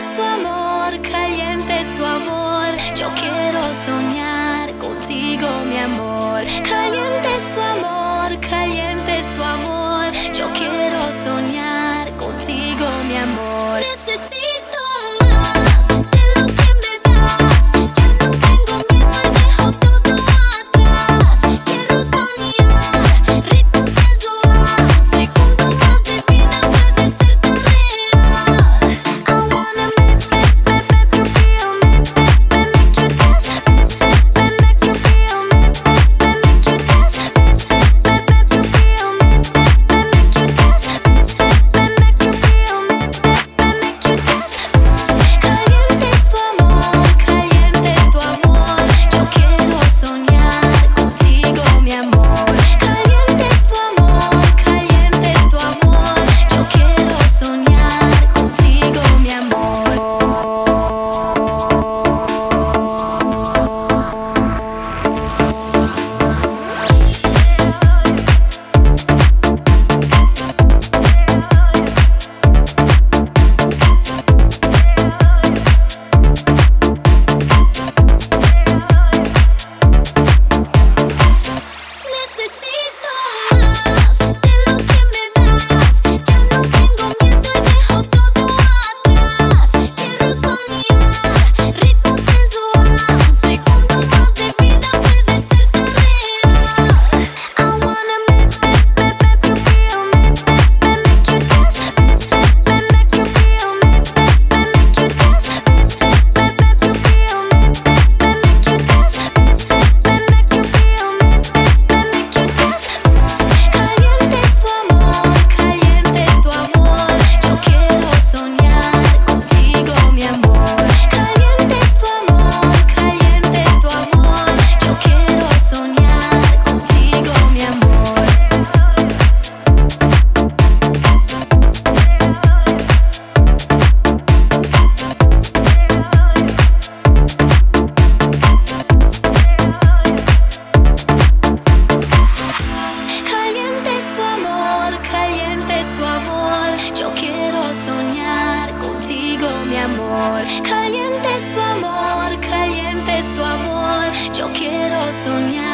es tu amor, caliente es tu amor. Yo quiero soñar contigo, mi amor. Caliente es tu amor, caliente es tu amor. Yo quiero soñar contigo, mi amor. Necesito caliente es tu amor, caliente es tu amor. Yo quiero soñar.